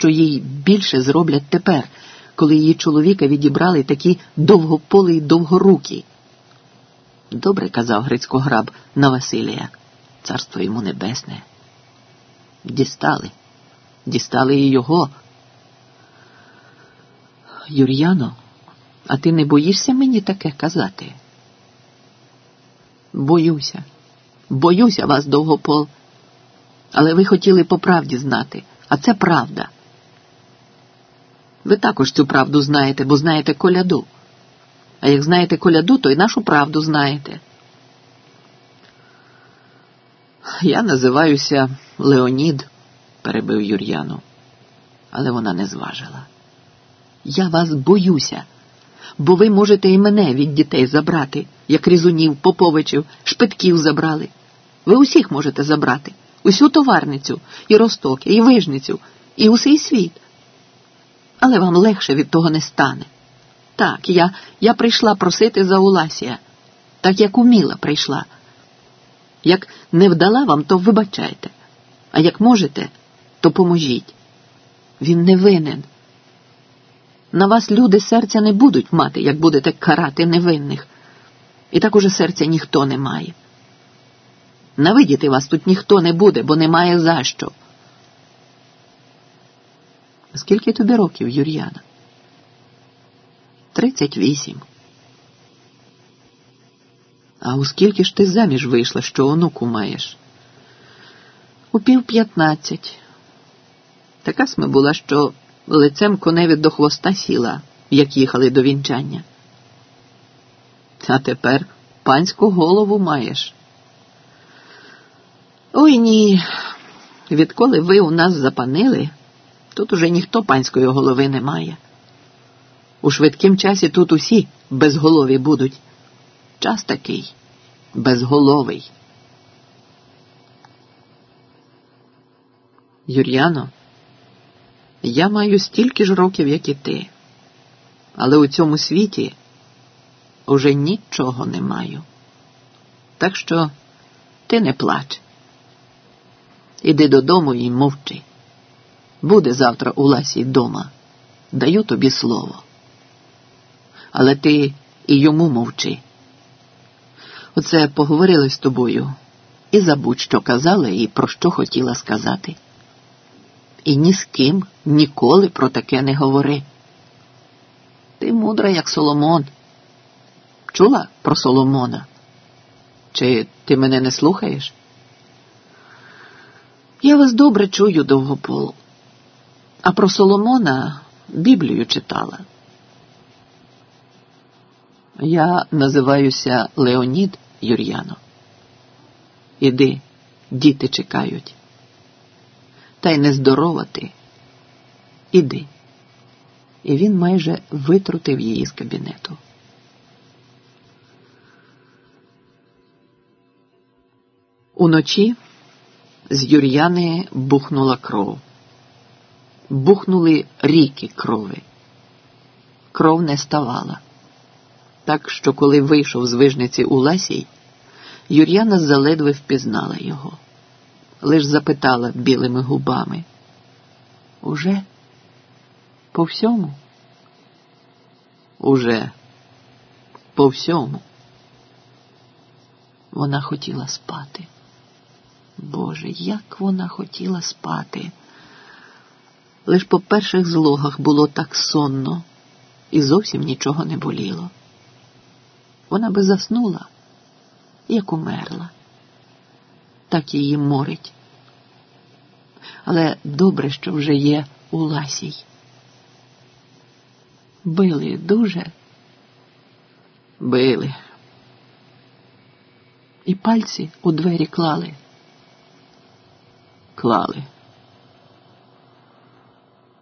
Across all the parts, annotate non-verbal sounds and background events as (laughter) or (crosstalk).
що їй більше зроблять тепер, коли її чоловіка відібрали такі довгополі й довгорукі. Добре казав Грицько граб на Василія, царство йому небесне. Дістали, дістали і його. Юр'яно, а ти не боїшся мені таке казати? Боюся, боюся вас, довгопол. Але ви хотіли по правді знати, а це правда. Ви також цю правду знаєте, бо знаєте коляду. А як знаєте коляду, то й нашу правду знаєте. Я називаюся Леонід, перебив Юр'яну, але вона не зважила. Я вас боюся, бо ви можете і мене від дітей забрати, як різунів, поповичів, шпитків забрали. Ви усіх можете забрати, усю товарницю, і росток, і вижницю, і усей світ. Але вам легше від того не стане. Так, я я прийшла просити за Уласія, так як уміла прийшла. Як не вдала вам, то вибачайте, а як можете, то поможіть. Він не винен. На вас люди серця не будуть мати, як будете карати невинних. І так уже серця ніхто не має. Навидіти вас тут ніхто не буде, бо немає за що. Скільки тобі років, Юр'яна? Тридцять вісім. А у скільки ж ти заміж вийшла, що онуку маєш? У пів п'ятнадцять. Така сме була, що лицем коневі до хвоста сіла, як їхали до вінчання. А тепер панську голову маєш. Ой ні. Відколи ви у нас запанили, тут уже ніхто панської голови не має. У швидкім часі тут усі безголові будуть. Час такий безголовий. Юр'яно, я маю стільки ж років, як і ти, але у цьому світі уже нічого не маю. Так що ти не плач. Іди додому і мовчи. Буде завтра у Ласі дома. Даю тобі слово. Але ти і йому мовчи. Оце поговорили з тобою і забудь, що казала і про що хотіла сказати. І ні з ким ніколи про таке не говори. Ти мудра, як Соломон. Чула про Соломона? Чи ти мене не слухаєш? Я вас добре чую, довгопол. А про Соломона Біблію читала. Я називаюся Леонід Юр'яно. Іди, діти чекають. Та й нездорова ти. Іди. І він майже витрутив її з кабінету. Уночі з Юр'яни бухнула кров. Бухнули ріки крови. Кров не ставала. Так що, коли вийшов з вижниці у Ласій, Юр'яна заледве впізнала його, лиш запитала білими губами. Уже? По всьому? Уже по всьому. Вона хотіла спати. Боже, як вона хотіла спати. Лиш по перших злогах було так сонно, і зовсім нічого не боліло. Вона би заснула, як умерла, так її морить. Але добре, що вже є у ласій. Били дуже, били. І пальці у двері клали клали.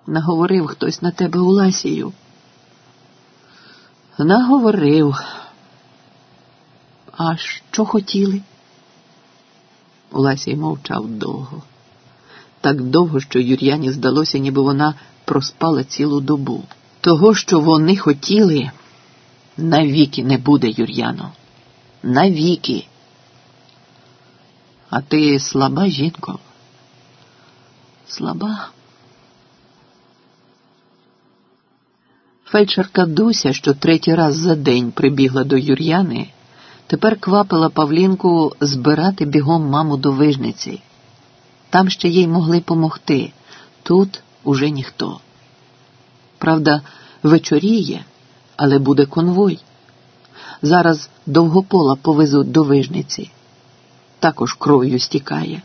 Наговорив хтось на тебе Уласію. Наговорив. А що хотіли? Уласій мовчав довго. Так довго, що Юр'яні здалося, ніби вона проспала цілу добу. Того, що вони хотіли, навіки не буде, Юр'яно. Навіки. А ти слаба жінко слаба. Фельдшерка Дуся, що третій раз за день прибігла до Юр'яни, тепер квапила Павлінку збирати бігом маму до вижниці. Там ще їй могли помогти, тут уже ніхто. Правда, вечоріє, але буде конвой. Зараз довгопола повезуть до вижниці. Також кров'ю стікає.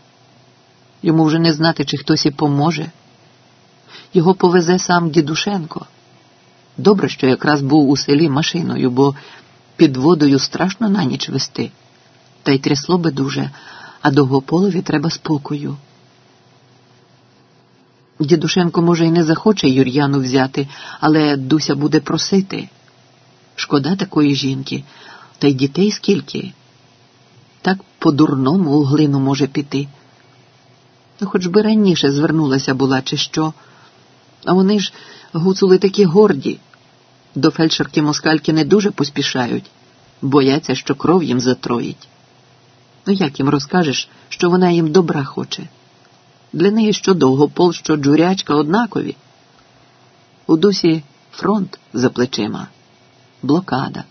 Йому вже не знати, чи хтось і поможе. Його повезе сам дідушенко. Добре, що якраз був у селі машиною, бо під водою страшно на ніч вести. Та й трясло би дуже, а довгополові треба спокою. Дідушенко, може, й не захоче Юр'яну взяти, але Дуся буде просити. Шкода такої жінки, та й дітей скільки. Так по-дурному у глину може піти. Ну, хоч би раніше звернулася була, чи що. А вони ж гуцули такі горді. До фельдшерки москальки не дуже поспішають, бояться, що кров їм затроїть. Ну як їм розкажеш, що вона їм добра хоче? Для неї що довгопол, що джурячка однакові. У дусі фронт за плечима, блокада.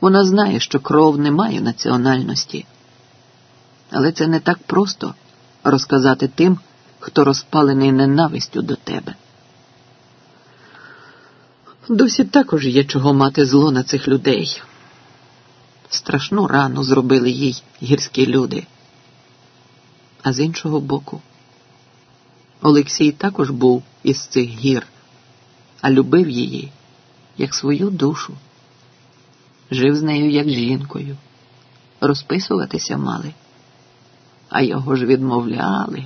Вона знає, що кров не має національності. Але це не так просто розказати тим, хто розпалений ненавистю до тебе. Досі також є чого мати зло на цих людей. Страшну рану зробили їй гірські люди. А з іншого боку, Олексій також був із цих гір, а любив її як свою душу, жив з нею як жінкою, розписуватися мали, а його ж відмовляли,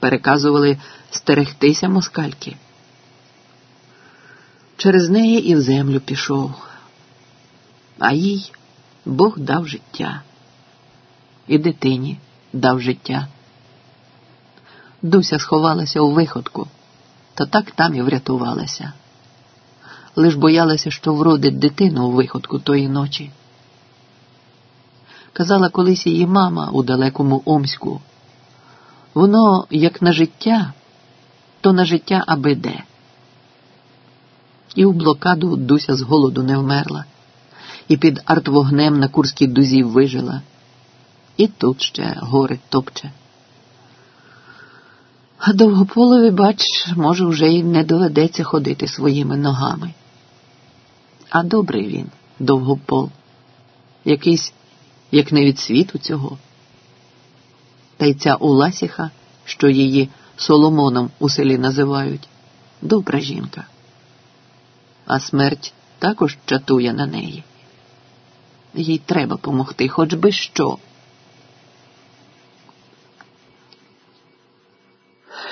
переказували стерегтися москальки. Через неї і в землю пішов, а їй Бог дав життя, і дитині дав життя. Дуся сховалася у виходку, то так там і врятувалася. Лиш боялася, що вродить дитину у виходку тої ночі. Казала колись її мама у далекому Омську. Воно, як на життя, то на життя аби де. І у блокаду Дуся з голоду не вмерла, і під артвогнем на Курській дузі вижила, і тут ще гори топче. А довгополові, бач, може, вже й не доведеться ходити своїми ногами. А добрий він, довгопол, якийсь, як не від світу цього. Та й ця Уласіха, що її Соломоном у селі називають, добра жінка а смерть також чатує на неї. Їй треба помогти, хоч би що.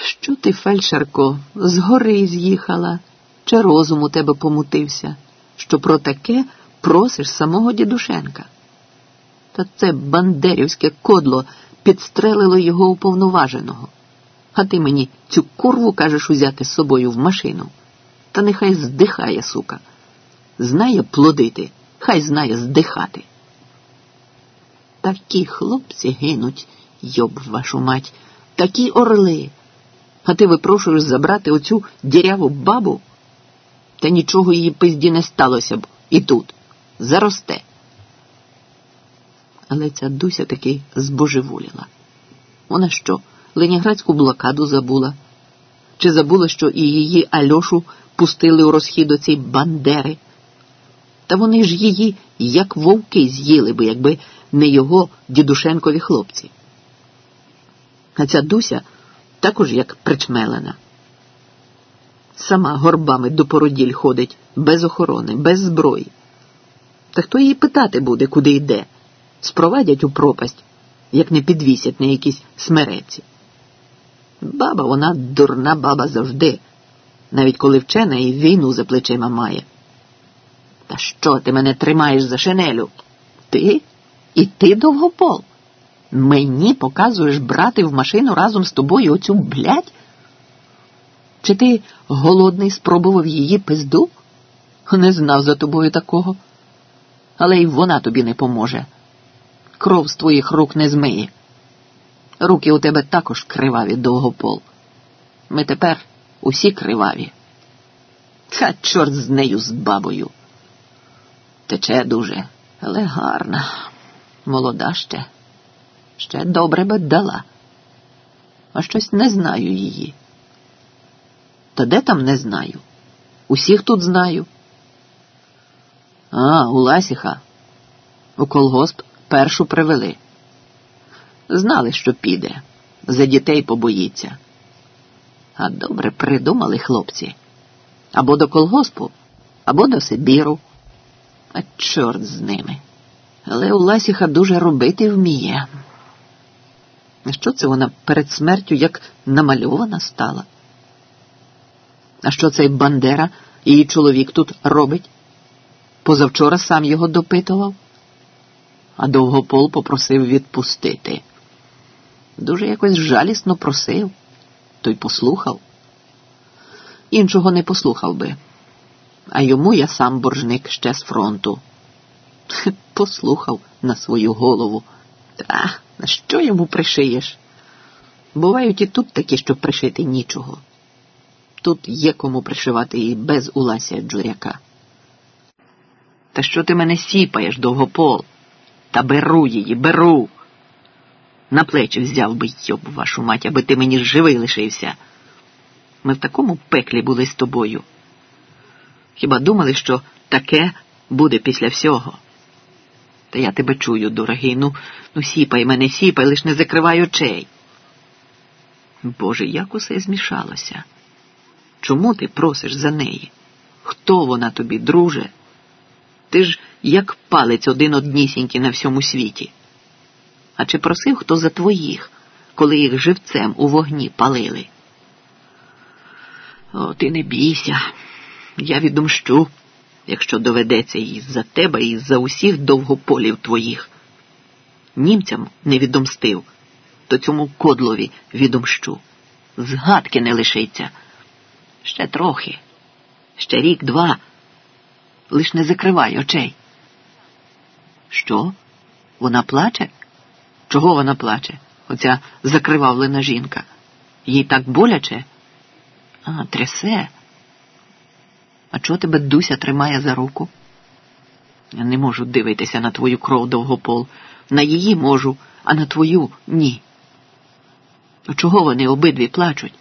Що ти, фельдшерко, з гори з'їхала, чи розум у тебе помутився, що про таке просиш самого дідушенка? Та це бандерівське кодло підстрелило його уповноваженого. А ти мені цю курву кажеш узяти з собою в машину. Та нехай здихає, сука. Знає плодити, хай знає здихати. Такі хлопці гинуть, йоб вашу мать, такі орли. А ти випрошуєш забрати оцю діряву бабу? Та нічого її пизді не сталося б і тут. Заросте. Але ця Дуся таки збожеволіла. Вона що, леніградську блокаду забула? Чи забула, що і її Альошу пустили у розхід оці бандери. Та вони ж її, як вовки, з'їли би, якби не його дідушенкові хлопці. А ця Дуся також як причмелена. Сама горбами до породіль ходить, без охорони, без зброї. Та хто її питати буде, куди йде? Спровадять у пропасть, як не підвісять на якісь смереці. Баба, вона дурна баба завжди навіть коли вчена і війну за плечима має. Та що ти мене тримаєш за шинелю? Ти? І ти довгопол? Мені показуєш брати в машину разом з тобою оцю блядь? Чи ти голодний спробував її пизду? Не знав за тобою такого. Але й вона тобі не поможе. Кров з твоїх рук не змиє. Руки у тебе також криваві довгопол. Ми тепер усі криваві. Та чорт з нею з бабою. Тече дуже, але гарна, молода ще. Ще добре би дала. А щось не знаю її. Та де там не знаю? Усіх тут знаю. А, у Ласіха. У колгосп першу привели. Знали, що піде, за дітей побоїться. А добре придумали хлопці. Або до колгоспу, або до Сибіру. А чорт з ними. Але у Ласіха дуже робити вміє. Що це вона перед смертю як намальована стала? А що цей Бандера, її чоловік тут робить? Позавчора сам його допитував, а довгопол попросив відпустити. Дуже якось жалісно просив, той послухав. Іншого не послухав би, а йому я сам боржник ще з фронту. (laughs) Послухав на свою голову. Та на що йому пришиєш? Бувають і тут такі, що пришити нічого. Тут є кому пришивати і без Улася Джуряка. Та що ти мене сіпаєш, довгопол? Та беру її, беру. На плечі взяв би йоб вашу мать, аби ти мені живий лишився. Ми в такому пеклі були з тобою. Хіба думали, що таке буде після всього? Та я тебе чую, дорогий, ну, ну сіпай мене, сіпай, лиш не закривай очей. Боже, як усе змішалося. Чому ти просиш за неї? Хто вона тобі, друже? Ти ж як палець один однісінький на всьому світі. А чи просив хто за твоїх, коли їх живцем у вогні палили? О, ти не бійся, я відомщу, якщо доведеться і за тебе, і за усіх довгополів твоїх. Німцям не відомстив, то цьому кодлові відомщу. Згадки не лишиться. Ще трохи, ще рік, два. Лиш не закривай очей. Що? Вона плаче? Чого вона плаче? Оця закривавлена жінка. Їй так боляче? А, трясе. А чого тебе Дуся тримає за руку? Я не можу дивитися на твою кров довгопол. На її можу, а на твою ні. А чого вони обидві плачуть?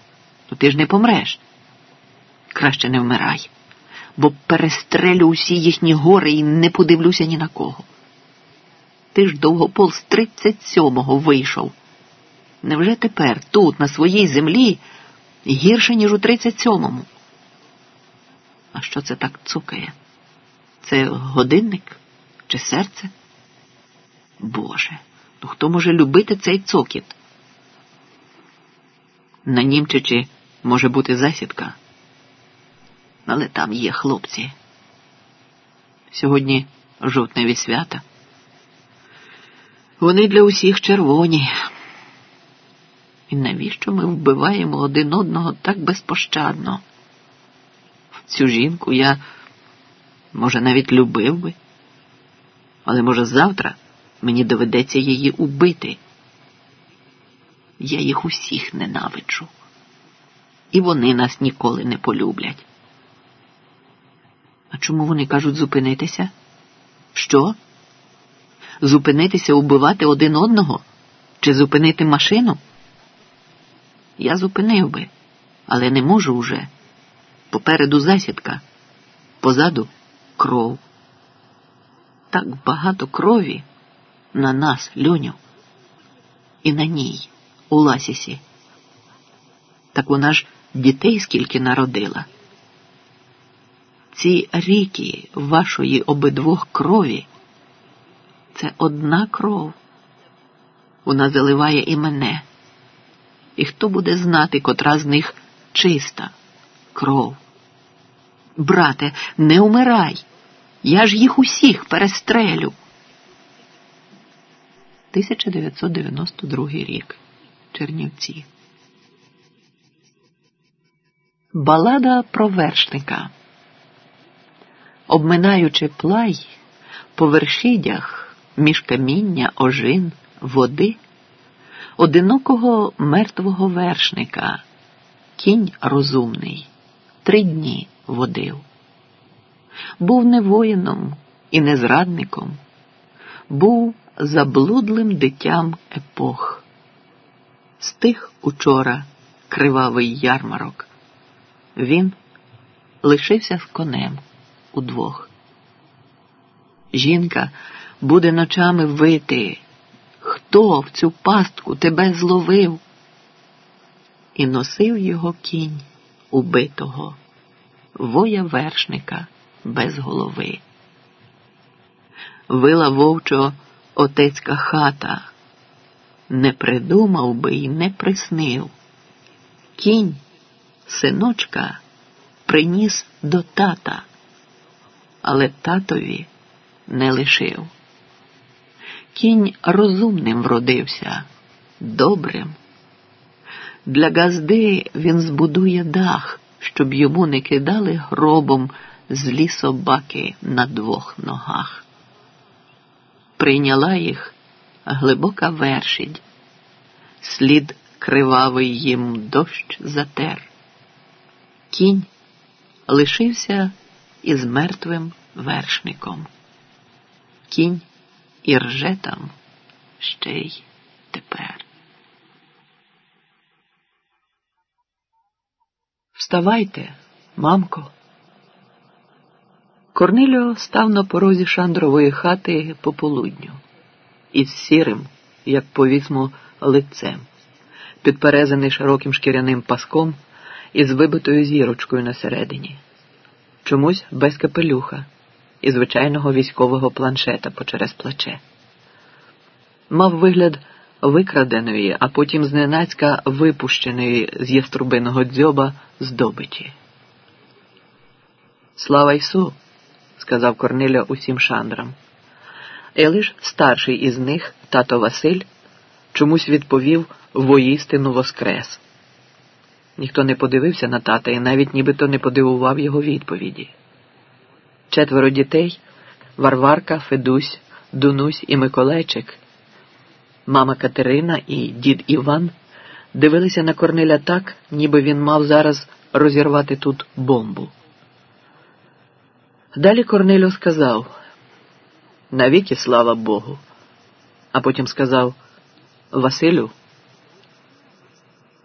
То ти ж не помреш. Краще не вмирай, бо перестрелю усі їхні гори і не подивлюся ні на кого. Ти ж довгопол з тридцять сьомого вийшов. Невже тепер тут, на своїй землі, гірше, ніж у тридцять сьомому? А що це так цукає? Це годинник чи серце? Боже, ну хто може любити цей цокіт? На Німчичі може бути засідка, але там є хлопці. Сьогодні жовтневі свята. Вони для усіх червоні. І навіщо ми вбиваємо один одного так безпощадно? Цю жінку я, може, навіть любив би, але, може, завтра мені доведеться її убити. Я їх усіх ненавиджу, і вони нас ніколи не полюблять. А чому вони кажуть зупинитися? Що? Зупинитися убивати один одного? Чи зупинити машину? Я зупинив би, але не можу уже. Попереду засідка, позаду кров. Так багато крові на нас, Льоню, і на ній, у Ласісі. Так вона ж дітей скільки народила. Ці ріки вашої обидвох крові це одна кров. Вона заливає і мене. І хто буде знати, котра з них чиста кров? Брате, не умирай. Я ж їх усіх перестрелю. 1992 рік. Чернівці. Балада про вершника. Обминаючи плай по вершидях між каміння, ожин, води, одинокого мертвого вершника, кінь розумний, три дні водив. Був не воїном і не зрадником, був заблудлим дитям епох. Стих учора кривавий ярмарок. Він лишився з конем удвох. Жінка буде ночами вити. Хто в цю пастку тебе зловив? І носив його кінь убитого, воя вершника без голови. Вила вовчо отецька хата, не придумав би й не приснив. Кінь, синочка, приніс до тата, але татові не лишив. Кінь розумним вродився, добрим. Для газди він збудує дах, щоб йому не кидали гробом злі собаки на двох ногах. Прийняла їх глибока вершідь, слід кривавий їм дощ затер. Кінь лишився із мертвим вершником. Кінь і рже там ще й тепер. Вставайте, мамко. Корниліо став на порозі шандрової хати пополудню із сірим, як повісмо, лицем, підперезаний широким шкіряним паском із вибитою зірочкою на середині, чомусь без капелюха і звичайного військового планшета почерез плече. Мав вигляд викраденої, а потім зненацька випущеної з яструбиного дзьоба здобичі. Слава Ісу! сказав Корниля усім шандрам. І лиш старший із них, тато Василь, чомусь відповів воїстину воскрес. Ніхто не подивився на тата і навіть нібито не подивував його відповіді. Четверо дітей Варварка, Федусь, Дунусь і Миколайчик, мама Катерина і дід Іван дивилися на Корниля так, ніби він мав зараз розірвати тут бомбу. Далі Корнелю сказав навіки слава Богу, а потім сказав Василю.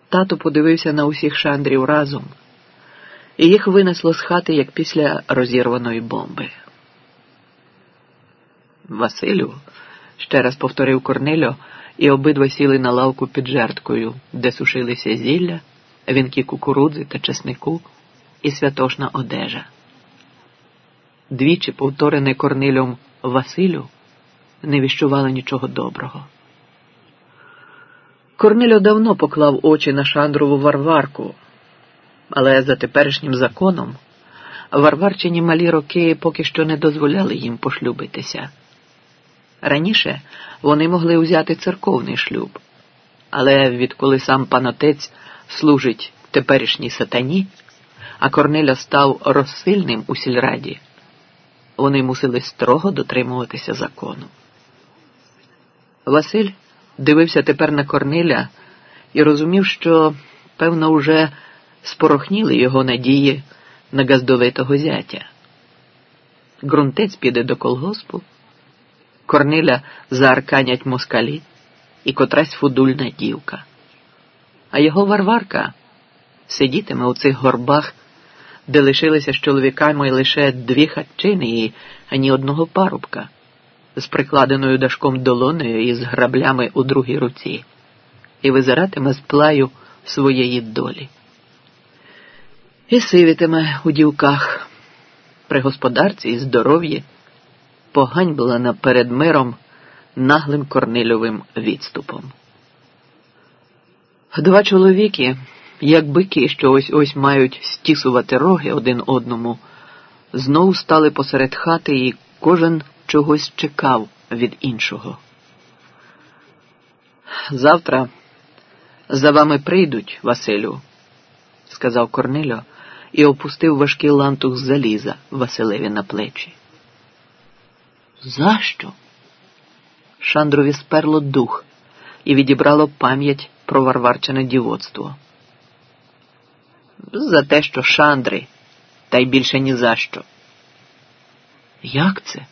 Тато подивився на усіх шандрів разом, і їх винесло з хати, як після розірваної бомби. Василю, ще раз повторив Корнельо, і обидва сіли на лавку під жерткою, де сушилися зілля, вінки кукурудзи та чеснику і святошна одежа. Двічі повторене Корнилем Василю не віщувало нічого доброго. Корнильо давно поклав очі на Шандрову Варварку, але за теперішнім законом Варварчині малі роки поки що не дозволяли їм пошлюбитися. Раніше вони могли взяти церковний шлюб, але відколи сам панотець служить теперішній сатані, а Корнеля став розсильним у сільраді, вони мусили строго дотримуватися закону. Василь дивився тепер на Корниля і розумів, що, певно, вже спорохніли його надії на газдовитого зятя. Грунтець піде до колгоспу, Корниля заарканять москалі і котрась фудульна дівка. А його варварка сидітиме у цих горбах, де лишилися з чоловіками лише дві хатчини і ані одного парубка з прикладеною дашком долоною і з граблями у другій руці, і визиратиме з плаю своєї долі. І сивітиме у дівках при господарці і здоров'ї поганьблена перед миром наглим корнильовим відступом. Два чоловіки, як бики, що ось ось мають стісувати роги один одному, знову стали посеред хати, і кожен чогось чекав від іншого. Завтра за вами прийдуть, Василю, сказав Корнильо і опустив важкий лантух заліза Василеві на плечі. За що? Шандрові сперло дух і відібрало пам'ять про варварчине дівоцтво. За те, що Шандри та й більше ні за що. Як це?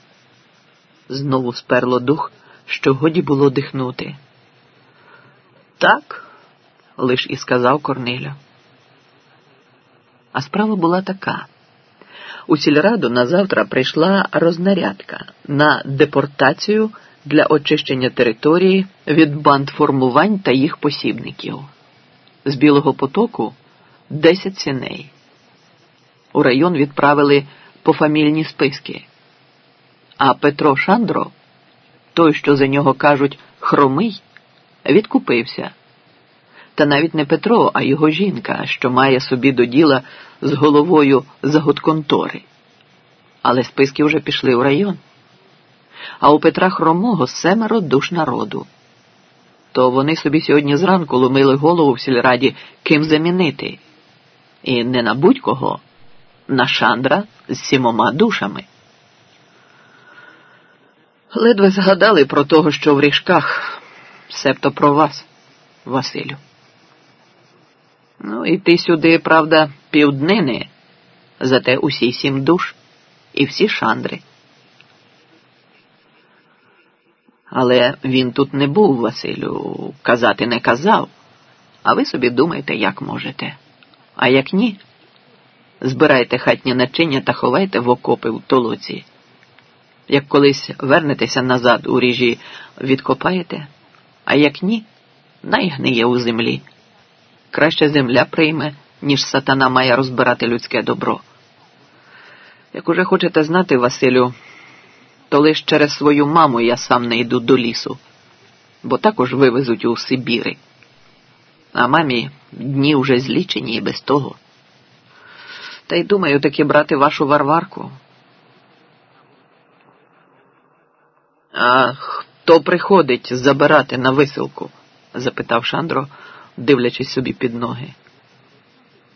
Знову сперло дух, що годі було дихнути. Так, лиш і сказав Корниля. А справа була така. У сільраду на завтра прийшла рознарядка на депортацію для очищення території від бандформувань та їх посібників. З Білого потоку 10 сіней. У район відправили пофамільні списки. А Петро Шандро, той, що за нього кажуть хромий, відкупився. Та навіть не Петро, а його жінка, що має собі до діла з головою заготконтори. Але списки вже пішли в район. А у Петра Хромого семеро душ народу. То вони собі сьогодні зранку ломили голову в сільраді ким замінити. І не на будь-кого, на Шандра з сімома душами. Ледве згадали про того, що в ріжках, себто про вас, Василю. Ну, і ти сюди, правда, півднини, зате усі сім душ і всі шандри. Але він тут не був, Василю, казати не казав, а ви собі думайте, як можете. А як ні, збирайте хатні начиння та ховайте в окопи в толоці. Як колись вернетеся назад у ріжі, відкопаєте, а як ні, найгниє у землі. Краще земля прийме, ніж сатана має розбирати людське добро. Як уже хочете знати, Василю, то лиш через свою маму я сам не йду до лісу, бо також вивезуть у Сибіри. А мамі дні вже злічені і без того. Та й думаю таки брати вашу варварку. А хто приходить забирати на висилку? запитав Шандро, дивлячись собі під ноги.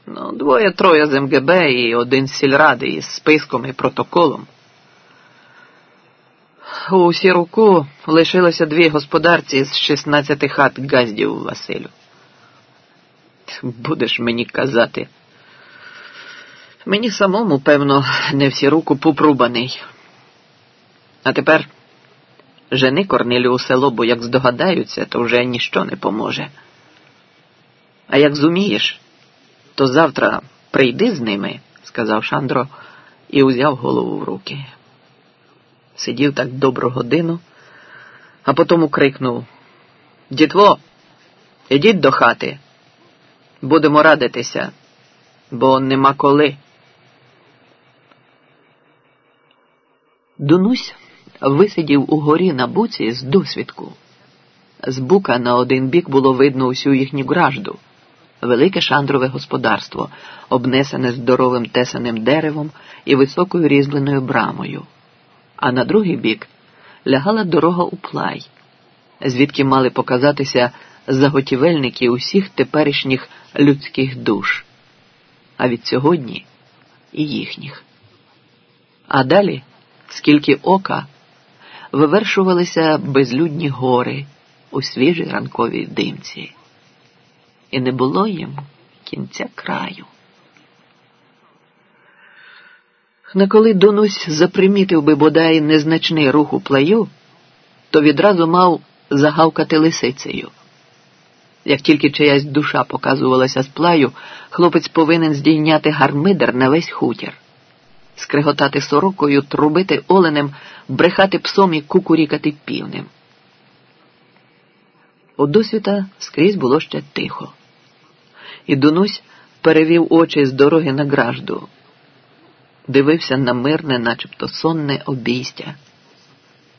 Ну, двоє-троє з МГБ і один з сільради із списком і протоколом. У сіруку лишилося дві господарці з 16 хат газдів Василю. Будеш мені казати. Мені самому, певно, не всі руку попрубаний. А тепер жени Корнилю у село, бо як здогадаються, то вже ніщо не поможе. А як зумієш, то завтра прийди з ними, сказав Шандро і узяв голову в руки. Сидів так добру годину, а потім крикнув Дітво, ідіть до хати, будемо радитися, бо нема коли. Дунусь висидів угорі на буці з досвідку. З бука на один бік було видно усю їхню гражду велике шандрове господарство, обнесене здоровим тесаним деревом і високою різьбленою брамою, а на другий бік лягала дорога у плай, звідки мали показатися заготівельники усіх теперішніх людських душ, а від сьогодні і їхніх. А далі, скільки ока, вивершувалися безлюдні гори у свіжій ранковій димці і не було йому кінця краю. На коли Донусь запримітив би бодай незначний рух у плаю, то відразу мав загавкати лисицею. Як тільки чиясь душа показувалася з плаю, хлопець повинен здійняти гармидер на весь хутір, скриготати сорокою, трубити оленем, брехати псом і кукурікати півнем. У досвіта скрізь було ще тихо і Дунусь перевів очі з дороги на гражду, дивився на мирне, начебто сонне обійстя,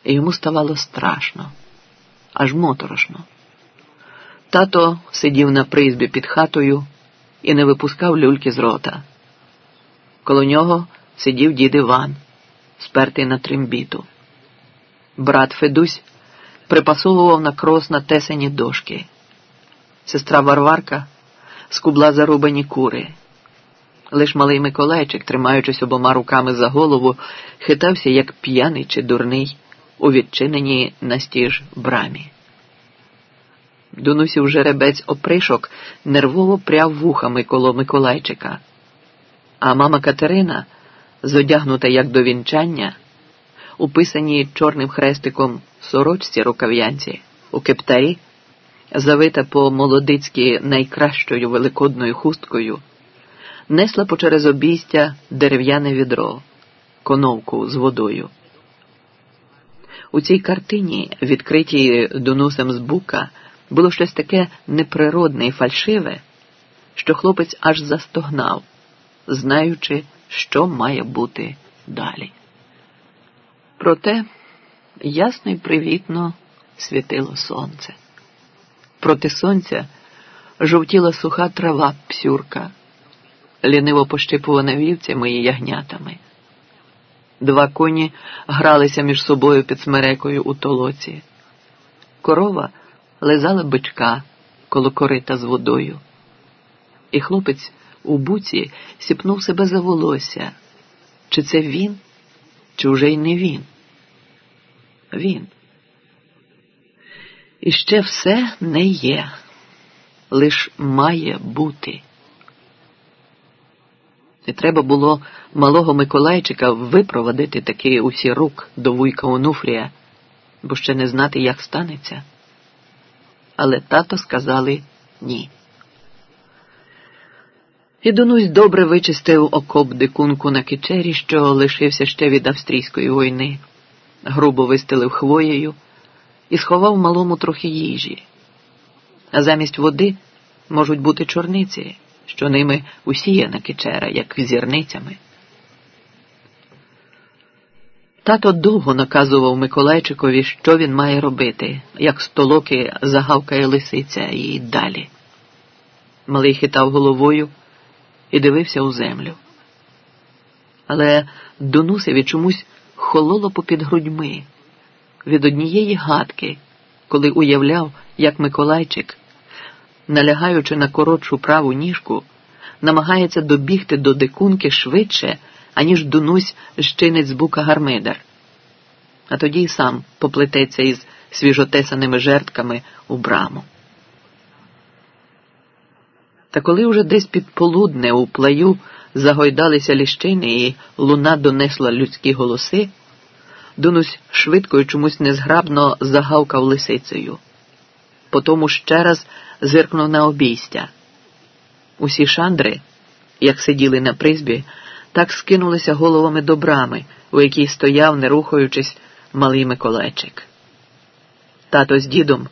і йому ставало страшно, аж моторошно. Тато сидів на призбі під хатою і не випускав люльки з рота. Коло нього сидів дід Іван, спертий на трембіту. Брат Федусь припасовував на крос на тесені дошки. Сестра Варварка скубла зарубані кури. Лиш малий Миколайчик, тримаючись обома руками за голову, хитався, як п'яний чи дурний, у відчиненій настіж брамі. Дунусів жеребець опришок нервово пряв вухами коло Миколайчика, А мама Катерина, зодягнута як до вінчання, у писаній чорним хрестиком сорочці рукав'янці, у кептарі, завита по молодицьки найкращою великодною хусткою, несла почерез обійстя дерев'яне відро, коновку з водою. У цій картині, відкритій доносом з бука, було щось таке неприродне і фальшиве, що хлопець аж застогнав, знаючи, що має бути далі. Проте ясно й привітно світило сонце. Проти сонця жовтіла суха трава псюрка, ліниво пощипувана вівцями і ягнятами. Два коні гралися між собою під смерекою у толоці. Корова лизала бичка коло корита з водою. І хлопець у буці сіпнув себе за волосся. Чи це він, чи вже й не він? Він. І ще все не є, лиш має бути. Не треба було малого Миколайчика випровадити таки усі рук до вуйка Онуфрія, бо ще не знати, як станеться. Але тато сказали ні. І Донусь добре вичистив окоп дикунку на кичері, що лишився ще від австрійської війни, грубо вистелив хвоєю і сховав малому трохи їжі. А замість води можуть бути чорниці що ними усіяна кичера, як зірницями. Тато довго наказував Миколайчикові, що він має робити, як столоки загавкає лисиця і далі. Малий хитав головою і дивився у землю. Але Донусеві чомусь хололо попід грудьми від однієї гадки, коли уявляв, як Миколайчик налягаючи на коротшу праву ніжку, намагається добігти до дикунки швидше, аніж Дунусь щинить з бука гармидар. А тоді й сам поплететься із свіжотесаними жертками у браму. Та коли уже десь під полудне у плаю загойдалися ліщини і луна донесла людські голоси, Дунусь швидко і чомусь незграбно загавкав лисицею. Потому ще раз зиркнув на обійстя. Усі шандри, як сиділи на призбі, так скинулися головами до брами, у якій стояв, не рухаючись, малий Миколайчик. Тато з дідом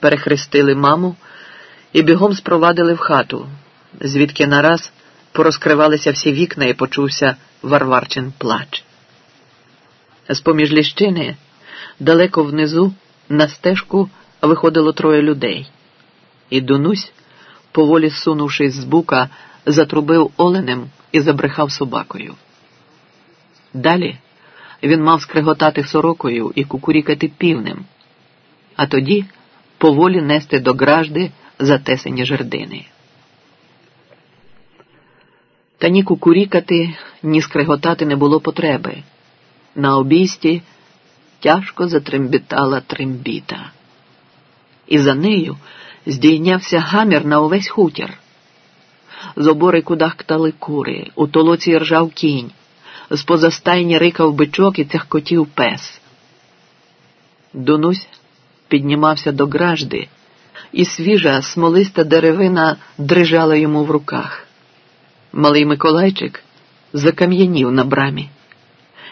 перехрестили маму і бігом спровадили в хату, звідки нараз порозкривалися всі вікна і почувся варварчин плач. З поміж ліщини далеко внизу на стежку виходило троє людей і Дунусь, поволі сунувшись з бука, затрубив оленем і забрехав собакою. Далі він мав скреготати сорокою і кукурікати півнем, а тоді поволі нести до гражди затесені жердини. Та ні кукурікати, ні скреготати не було потреби. На обійсті тяжко затрембітала трембіта, і за нею здійнявся гамір на увесь хутір. З обори кудахтали кури, у толоці ржав кінь, з позастайні рикав бичок і цяхкотів пес. Донусь піднімався до гражди, і свіжа смолиста деревина дрижала йому в руках. Малий Миколайчик закам'янів на брамі,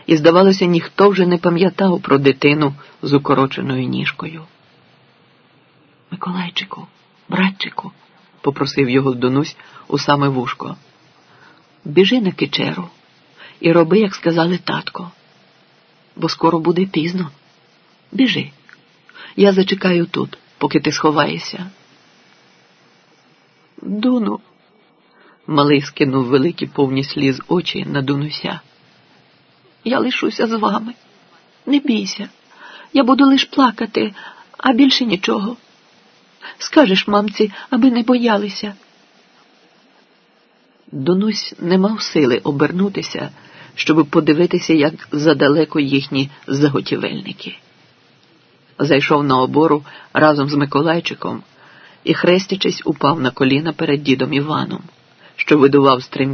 і, здавалося, ніхто вже не пам'ятав про дитину з укороченою ніжкою. Миколайчику, братчику, попросив його Донусь у саме вушко. Біжи на кичеру і роби, як сказали татко, бо скоро буде пізно. Біжи. Я зачекаю тут, поки ти сховаєшся. Дуну, малий скинув великі повні сліз очі на Дунуся. Я лишуся з вами. Не бійся. Я буду лиш плакати, а більше нічого. Скажеш мамці, аби не боялися. Донусь не мав сили обернутися, щоб подивитися, як задалеко їхні заготівельники. Зайшов на обору разом з Миколайчиком і, хрестячись, упав на коліна перед дідом Іваном, що видував стрим.